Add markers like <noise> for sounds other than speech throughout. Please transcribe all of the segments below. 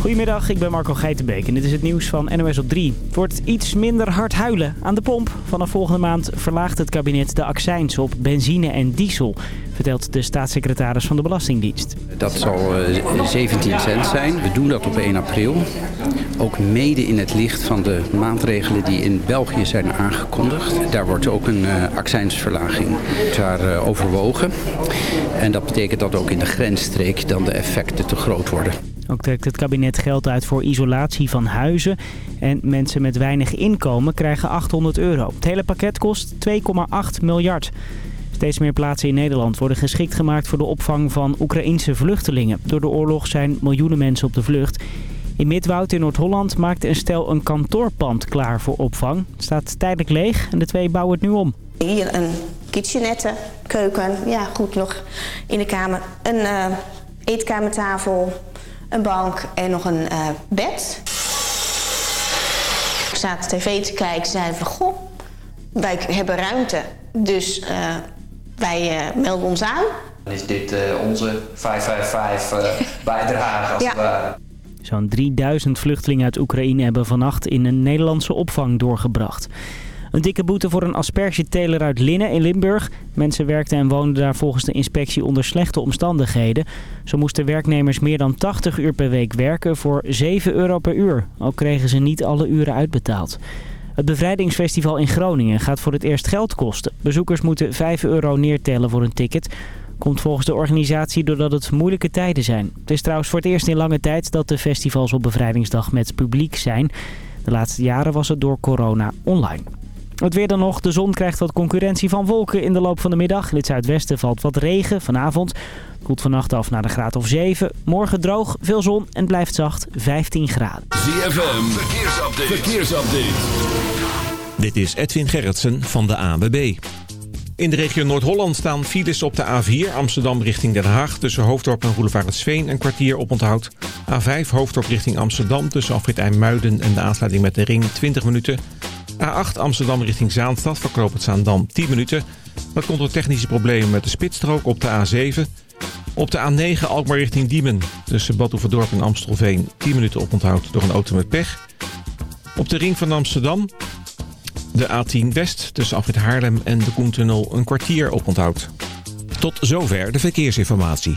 Goedemiddag, ik ben Marco Geitenbeek en dit is het nieuws van NOS op 3. Het wordt iets minder hard huilen aan de pomp. Vanaf volgende maand verlaagt het kabinet de accijns op benzine en diesel, vertelt de staatssecretaris van de Belastingdienst. Dat zal 17 eh, cent zijn. We doen dat op 1 april. Ook mede in het licht van de maatregelen die in België zijn aangekondigd. Daar wordt ook een uh, accijnsverlaging daar, uh, overwogen. En dat betekent dat ook in de grensstreek dan de effecten te groot worden. Ook trekt het kabinet geld uit voor isolatie van huizen. En mensen met weinig inkomen krijgen 800 euro. Het hele pakket kost 2,8 miljard. Steeds meer plaatsen in Nederland worden geschikt gemaakt voor de opvang van Oekraïnse vluchtelingen. Door de oorlog zijn miljoenen mensen op de vlucht. In Midwoud in Noord-Holland maakte een stel een kantoorpand klaar voor opvang. Het staat tijdelijk leeg en de twee bouwen het nu om. Hier een kitchenette, keuken, ja goed nog in de kamer. Een uh, eetkamertafel, een bank en nog een uh, bed. Ik zat tv te kijken en zei van goh, wij hebben ruimte, dus uh, wij uh, melden ons aan. Is dit onze 555 <laughs> bijdrage als Ja. het ware? Zo'n 3000 vluchtelingen uit Oekraïne hebben vannacht in een Nederlandse opvang doorgebracht. Een dikke boete voor een aspergeteler uit Linnen in Limburg. Mensen werkten en woonden daar volgens de inspectie onder slechte omstandigheden. Zo moesten werknemers meer dan 80 uur per week werken voor 7 euro per uur. Ook kregen ze niet alle uren uitbetaald. Het bevrijdingsfestival in Groningen gaat voor het eerst geld kosten. Bezoekers moeten 5 euro neertellen voor een ticket. Komt volgens de organisatie doordat het moeilijke tijden zijn. Het is trouwens voor het eerst in lange tijd dat de festivals op bevrijdingsdag met publiek zijn. De laatste jaren was het door corona online. Het weer dan nog. De zon krijgt wat concurrentie van wolken in de loop van de middag. In het zuidwesten valt wat regen vanavond. Het koelt vannacht af naar de graad of 7. Morgen droog, veel zon en blijft zacht 15 graden. ZFM, verkeersupdate. verkeersupdate. Dit is Edwin Gerritsen van de ANWB. In de regio Noord-Holland staan files op de A4 Amsterdam richting Den Haag... tussen Hoofddorp en Roelevaretsveen een kwartier op onthoud. A5 Hoofddorp richting Amsterdam tussen Afrit IJmuiden en de aansluiting met de ring 20 minuten. A8 Amsterdam richting Zaanstad verknoopt het Zaandam 10 minuten. Dat komt door technische problemen met de spitsstrook op de A7. Op de A9 Alkmaar richting Diemen tussen Bad Oeverdorp en Amstelveen 10 minuten op onthoud door een auto met pech. Op de ring van Amsterdam de A10 West tussen Afrit Haarlem en de Koentunnel een kwartier op onthoud. Tot zover de verkeersinformatie.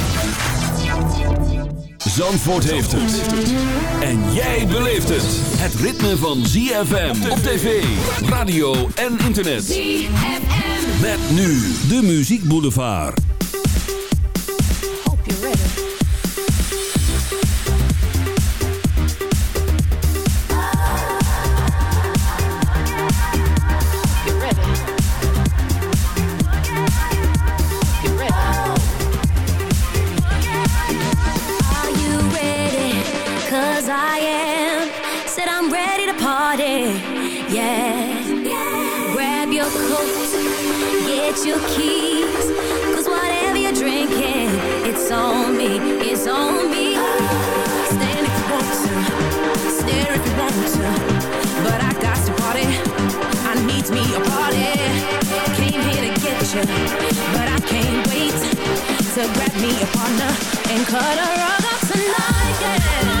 Zandvoort heeft het. En jij beleeft het. Het ritme van ZFM op tv, radio en internet. ZFM. Met nu de Muziek Boulevard. Hope you're ready. Yeah. Grab your coat, get your keys. Cause whatever you're drinking, it's on me. It's on me. Stand if you want to, stare if you want to. But I got to party. I need me a party. Came here to get you, but I can't wait to grab me a partner and cut a rug up tonight. Yeah.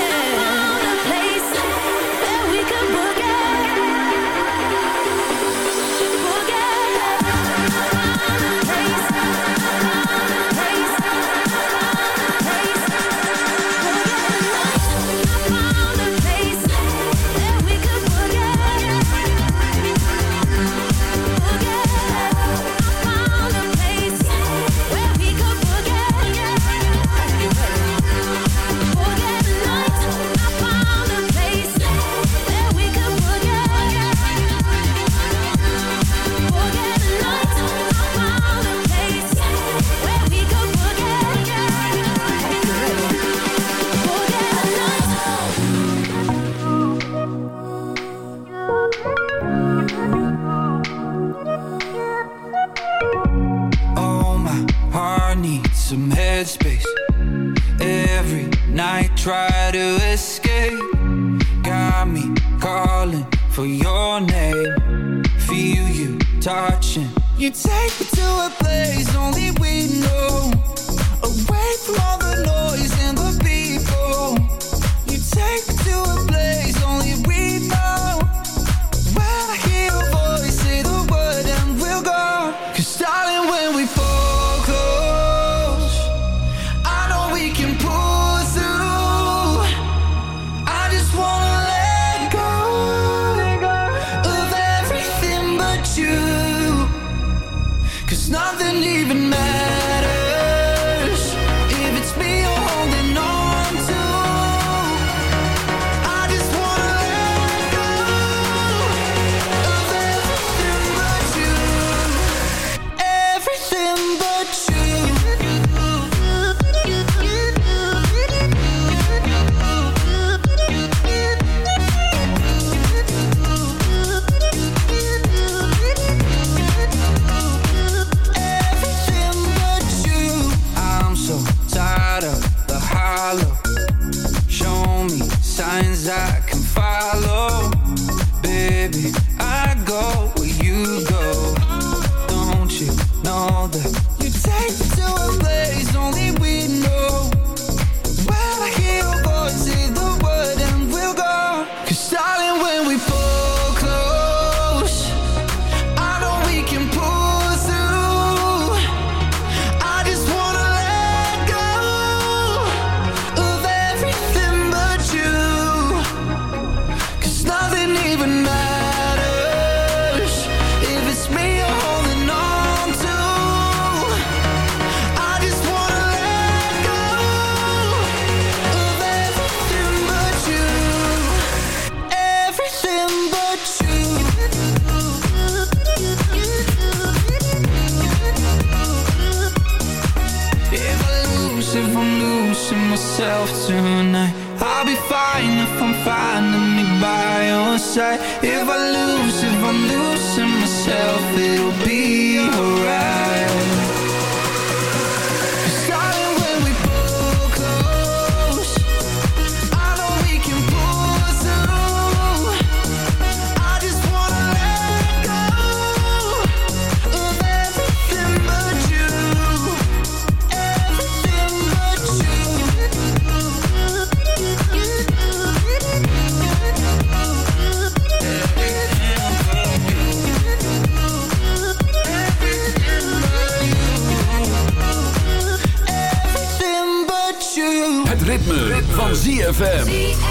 ZFM.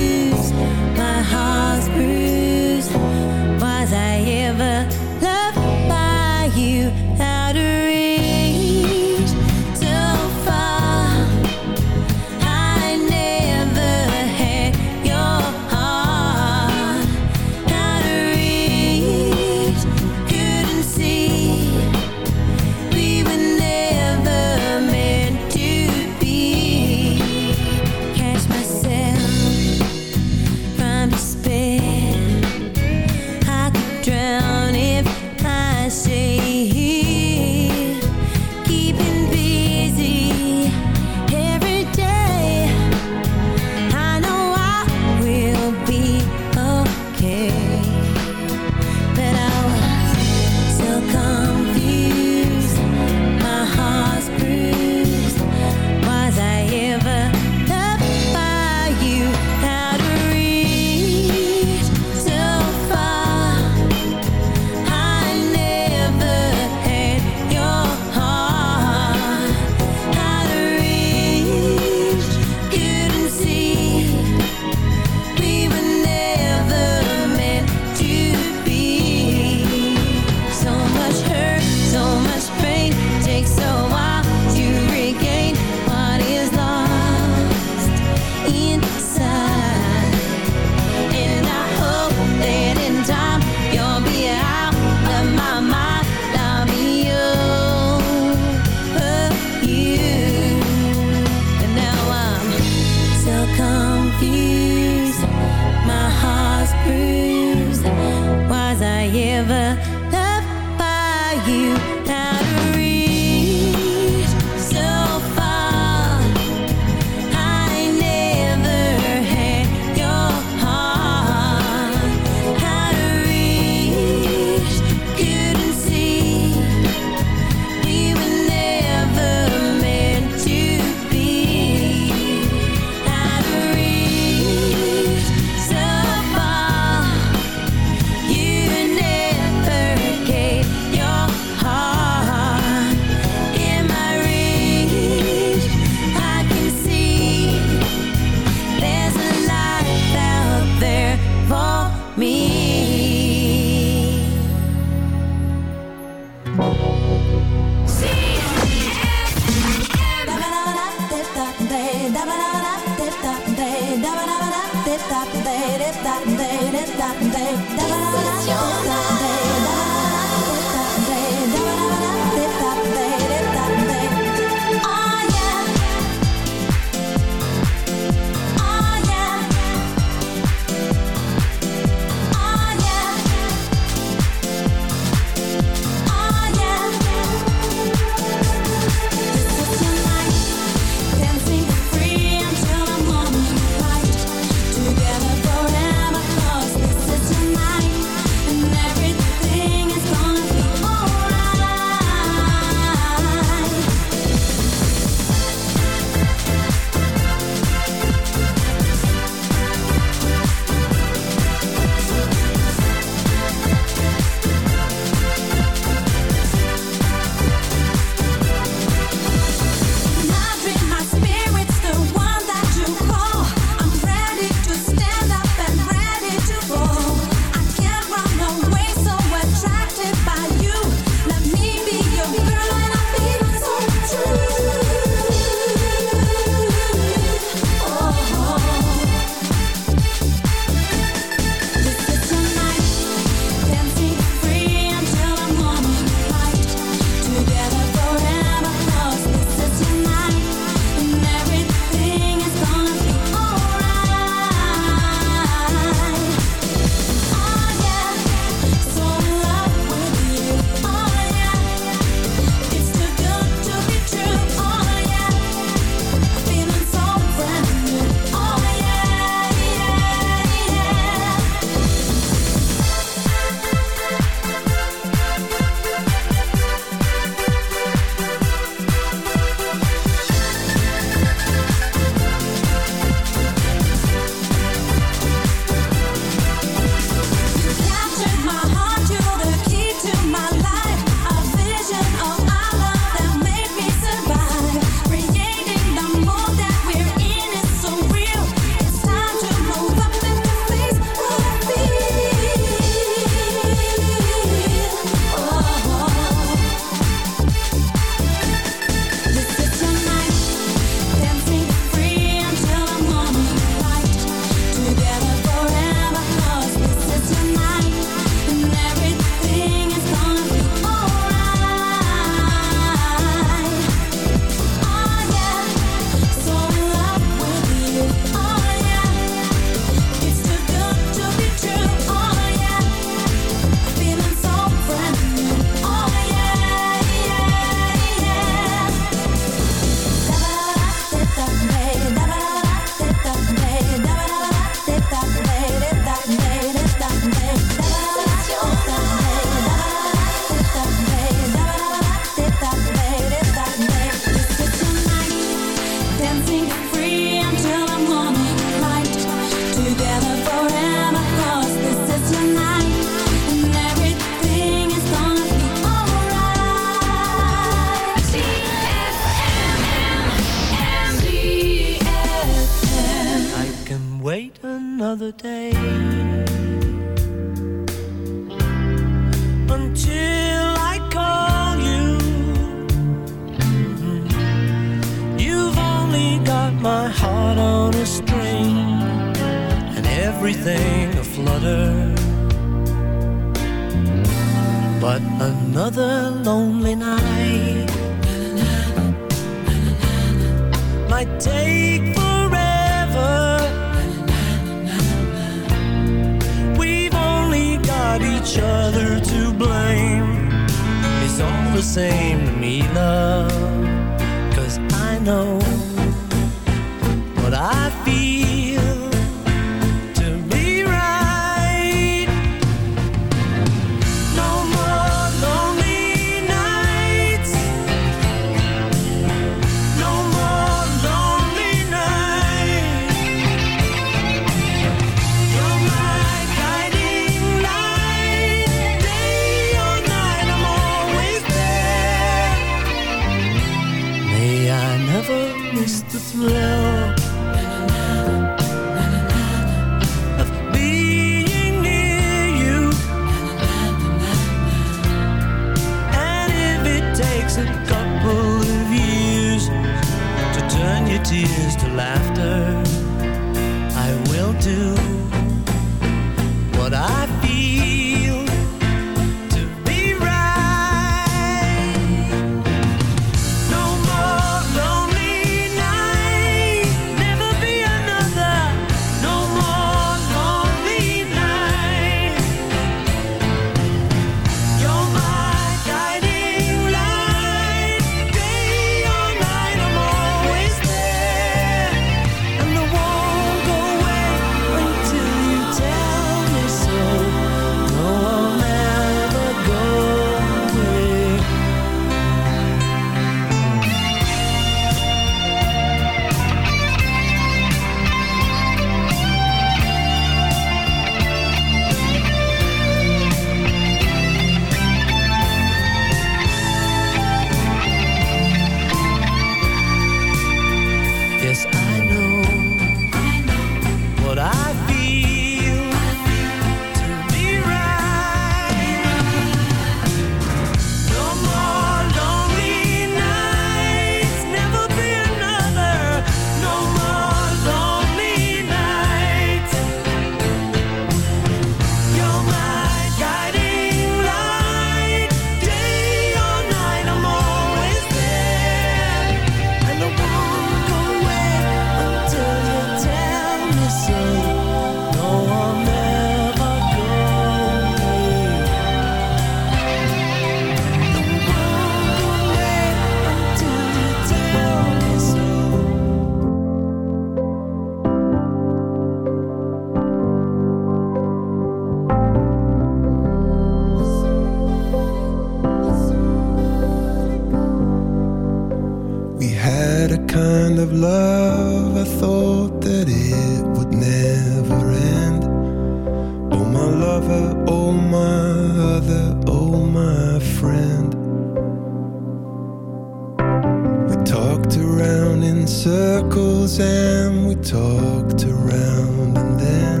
circles and we talked around and then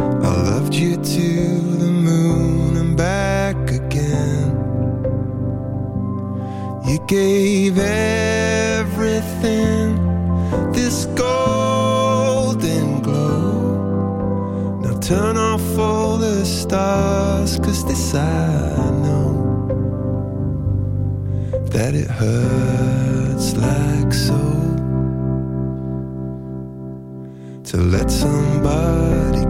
I loved you to the moon and back again. You gave everything this golden glow. Now turn off all the stars cause this I know That it hurts like to let somebody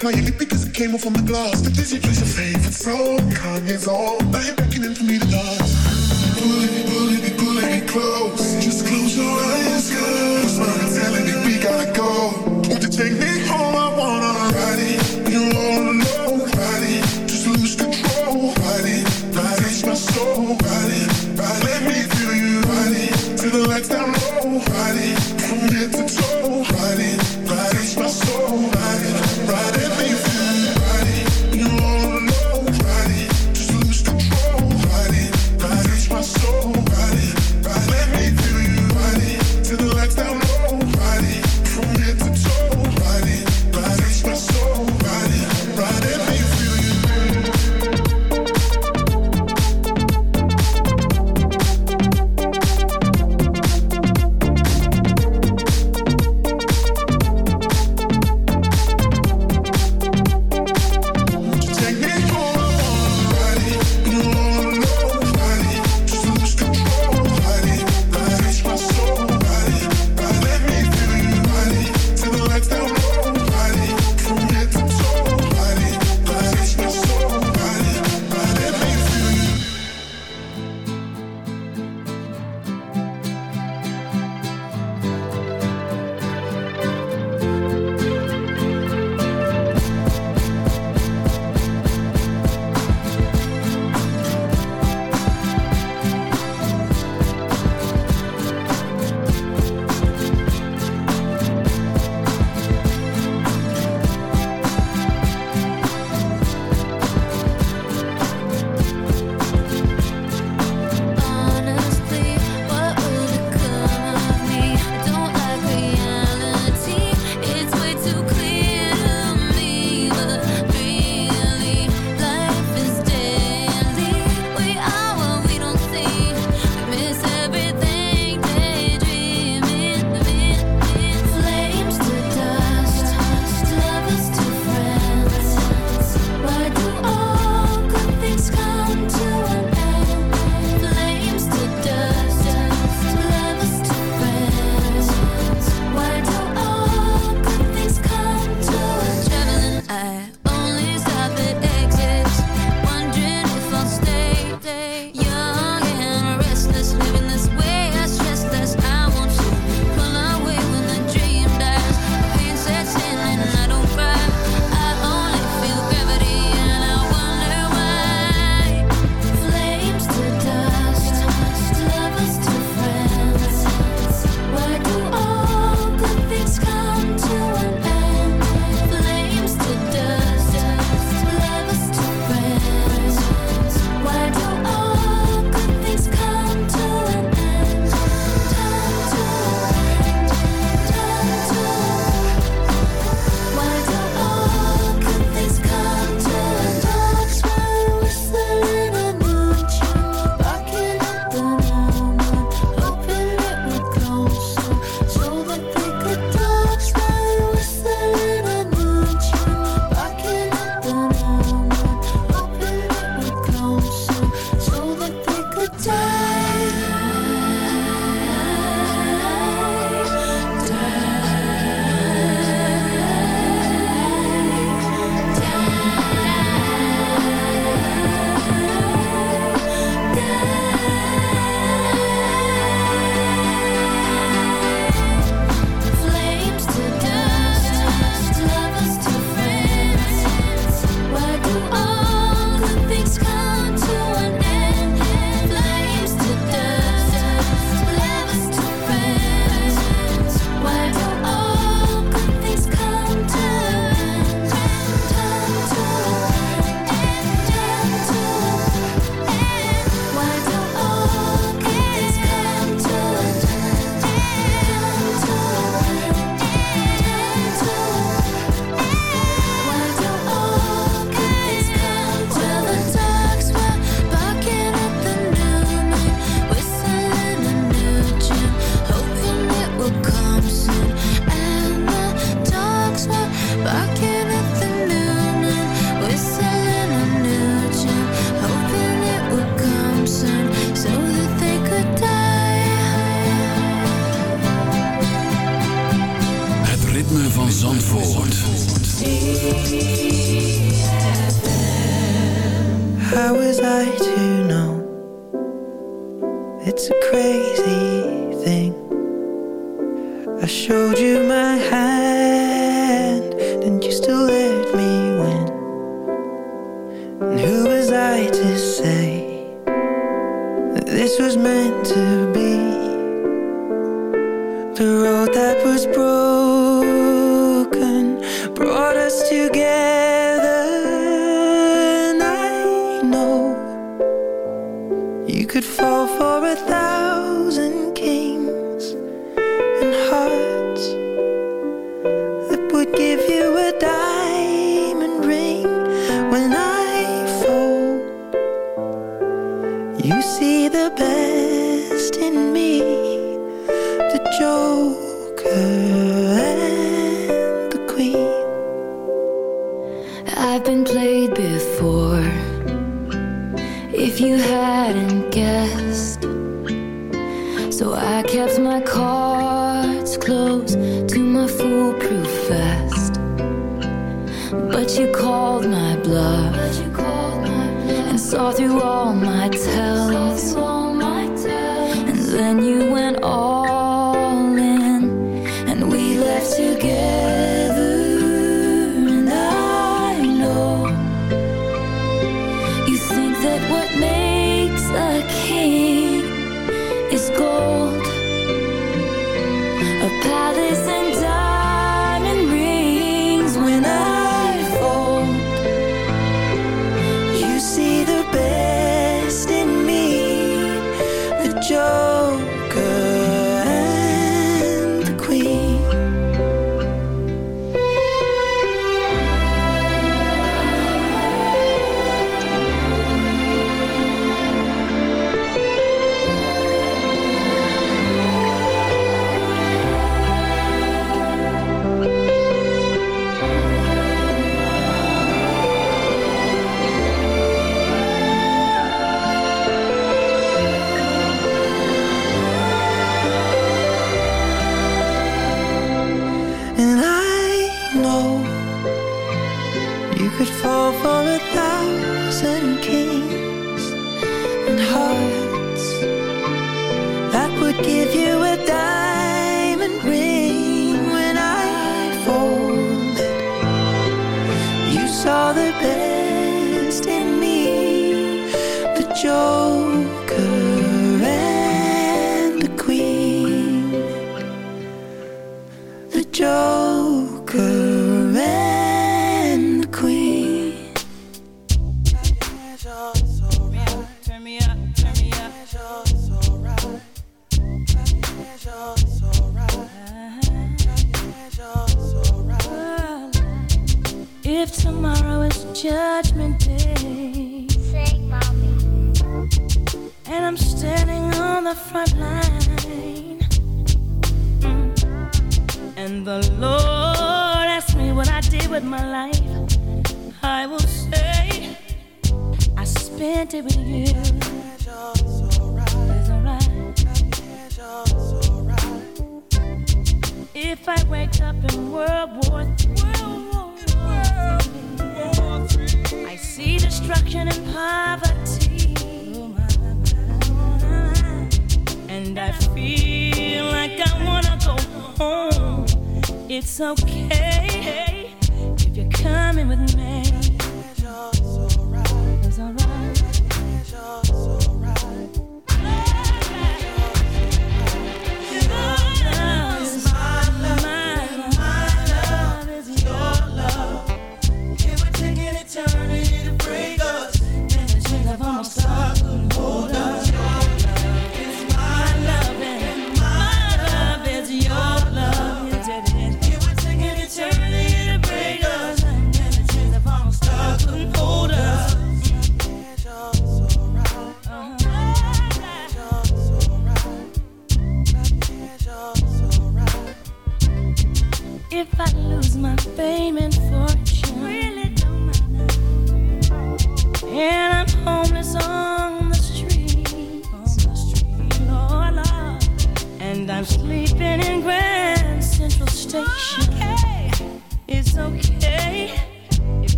playing it because it came off on the glass. The Disney plays your favorite song. Kanye's all Now you're beckoning for me to dance. Pull it, pull it, pull it, close. Just close your eyes, girl. This was meant to be. The road that was broken.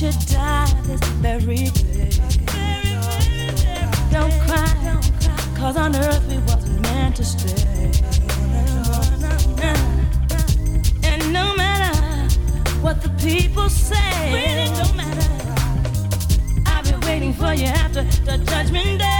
should die this very day. Don't cry, cause on earth we wasn't meant to stay. And no matter what the people say, really don't matter. I've been waiting for you after the judgment day.